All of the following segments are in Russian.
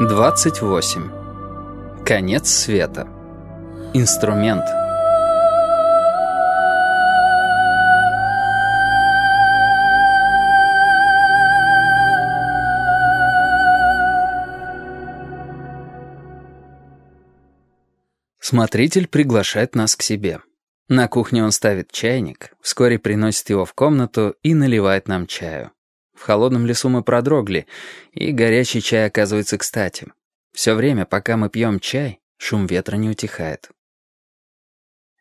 28. Конец света. Инструмент. Смотритель приглашает нас к себе. На кухне он ставит чайник, вскоре приносит его в комнату и наливает нам чаю. В холодном лесу мы продрогли, и горячий чай оказывается кстати. Все время, пока мы пьем чай, шум ветра не утихает.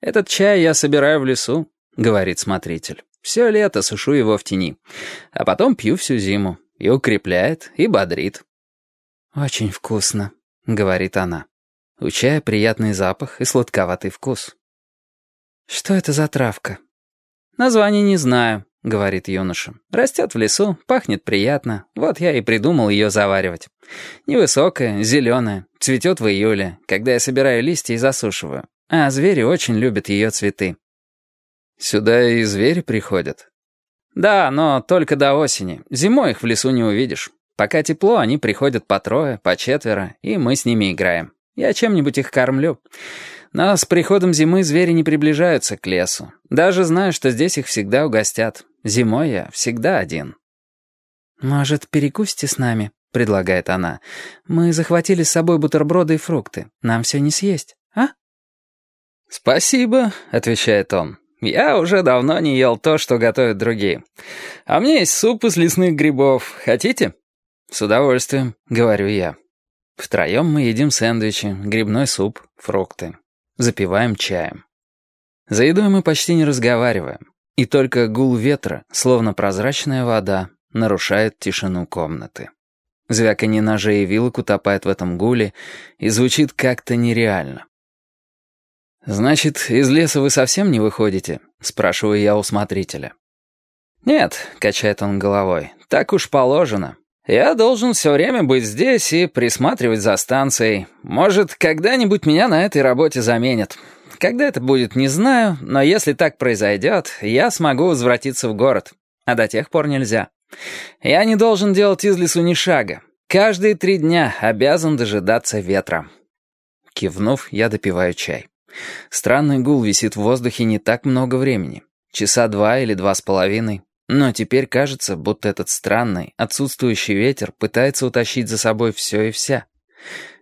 «Этот чай я собираю в лесу», — говорит смотритель. «Все лето сушу его в тени, а потом пью всю зиму. И укрепляет, и бодрит». «Очень вкусно», — говорит она. У чая приятный запах и сладковатый вкус. «Что это за травка?» «Название не знаю», — говорит юноша. «Растет в лесу, пахнет приятно. Вот я и придумал ее заваривать. Невысокая, зеленая, цветет в июле, когда я собираю листья и засушиваю. А звери очень любят ее цветы». «Сюда и звери приходят?» «Да, но только до осени. Зимой их в лесу не увидишь. Пока тепло, они приходят по трое, по четверо, и мы с ними играем. Я чем-нибудь их кормлю». Но с приходом зимы звери не приближаются к лесу. Даже знаю, что здесь их всегда угостят. Зимой я всегда один. «Может, перекусите с нами?» — предлагает она. «Мы захватили с собой бутерброды и фрукты. Нам все не съесть, а?» «Спасибо», — отвечает он. «Я уже давно не ел то, что готовят другие. А меня есть суп из лесных грибов. Хотите?» «С удовольствием», — говорю я. Втроем мы едим сэндвичи, грибной суп, фрукты. Запиваем чаем. За едой мы почти не разговариваем, и только гул ветра, словно прозрачная вода, нарушает тишину комнаты. Звяканье ножей и вилок утопает в этом гуле и звучит как-то нереально. «Значит, из леса вы совсем не выходите?» — спрашиваю я у смотрителя. «Нет», — качает он головой, — «так уж положено. Я должен все время быть здесь и присматривать за станцией. Может, когда-нибудь меня на этой работе заменят. Когда это будет, не знаю, но если так произойдет, я смогу возвратиться в город. А до тех пор нельзя. Я не должен делать из лесу ни шага. Каждые три дня обязан дожидаться ветра. Кивнув, я допиваю чай. Странный гул висит в воздухе не так много времени. Часа два или два с половиной. Но теперь кажется, будто этот странный, отсутствующий ветер пытается утащить за собой все и вся.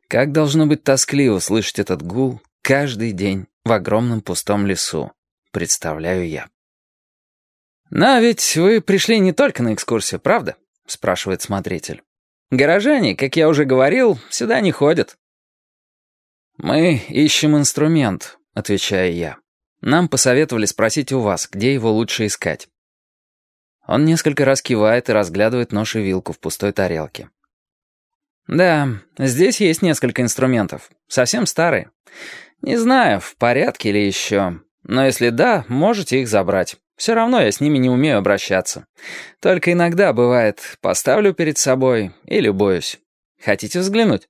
Как должно быть тоскливо слышать этот гул каждый день в огромном пустом лесу, представляю я. «Но ведь вы пришли не только на экскурсию, правда?» — спрашивает смотритель. «Горожане, как я уже говорил, сюда не ходят». «Мы ищем инструмент», — отвечаю я. «Нам посоветовали спросить у вас, где его лучше искать». Он несколько раз кивает и разглядывает нож и вилку в пустой тарелке. «Да, здесь есть несколько инструментов. Совсем старые. Не знаю, в порядке ли еще. Но если да, можете их забрать. Все равно я с ними не умею обращаться. Только иногда бывает, поставлю перед собой и любуюсь. Хотите взглянуть?»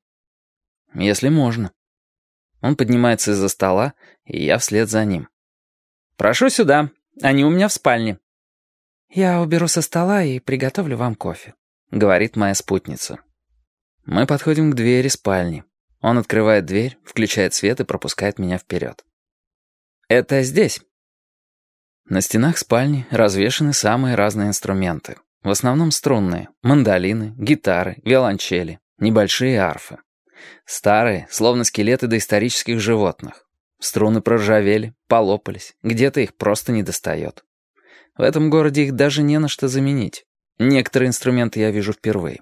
«Если можно». Он поднимается из-за стола, и я вслед за ним. «Прошу сюда. Они у меня в спальне». «Я уберу со стола и приготовлю вам кофе», — говорит моя спутница. Мы подходим к двери спальни. Он открывает дверь, включает свет и пропускает меня вперед. «Это здесь». На стенах спальни развешаны самые разные инструменты. В основном струнные, мандолины, гитары, виолончели, небольшие арфы. Старые, словно скелеты доисторических животных. Струны проржавели, полопались, где-то их просто не достает. В этом городе их даже не на что заменить. Некоторые инструменты я вижу впервые.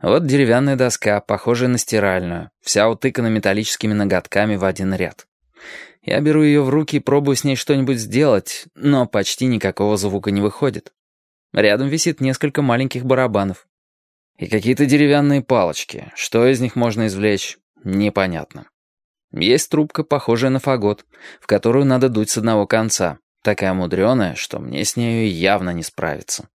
Вот деревянная доска, похожая на стиральную, вся утыкана металлическими ноготками в один ряд. Я беру ее в руки и пробую с ней что-нибудь сделать, но почти никакого звука не выходит. Рядом висит несколько маленьких барабанов. И какие-то деревянные палочки. Что из них можно извлечь, непонятно. Есть трубка, похожая на фагот, в которую надо дуть с одного конца. Такая мудреная, что мне с нею явно не справиться.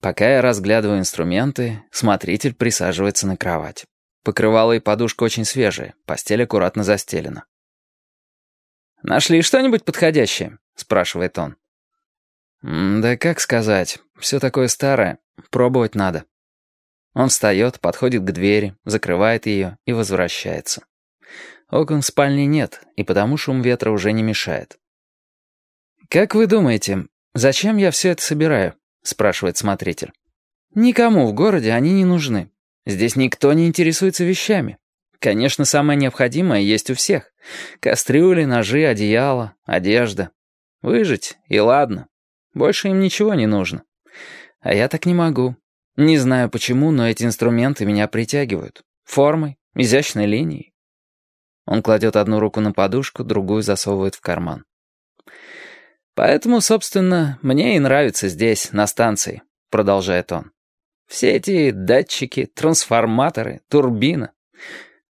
Пока я разглядываю инструменты, смотритель присаживается на кровать. Покрывало и подушка очень свежие, постель аккуратно застелена. «Нашли что-нибудь подходящее?» — спрашивает он. «Да как сказать, все такое старое, пробовать надо». Он встает, подходит к двери, закрывает ее и возвращается. Окон в спальне нет, и потому шум ветра уже не мешает. «Как вы думаете, зачем я все это собираю?» — спрашивает смотритель. «Никому в городе они не нужны. Здесь никто не интересуется вещами. Конечно, самое необходимое есть у всех. Кастрюли, ножи, одеяло, одежда. Выжить, и ладно. Больше им ничего не нужно. А я так не могу. Не знаю почему, но эти инструменты меня притягивают. Формой, изящной линией. Он кладет одну руку на подушку, другую засовывает в карман. «Поэтому, собственно, мне и нравится здесь, на станции», — продолжает он. «Все эти датчики, трансформаторы, турбина.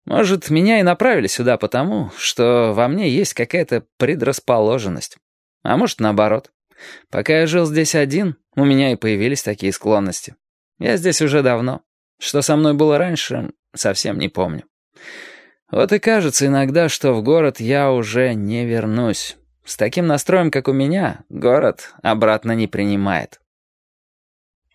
Может, меня и направили сюда потому, что во мне есть какая-то предрасположенность. А может, наоборот. Пока я жил здесь один, у меня и появились такие склонности. Я здесь уже давно. Что со мной было раньше, совсем не помню. Вот и кажется иногда, что в город я уже не вернусь. С таким настроем, как у меня, город обратно не принимает.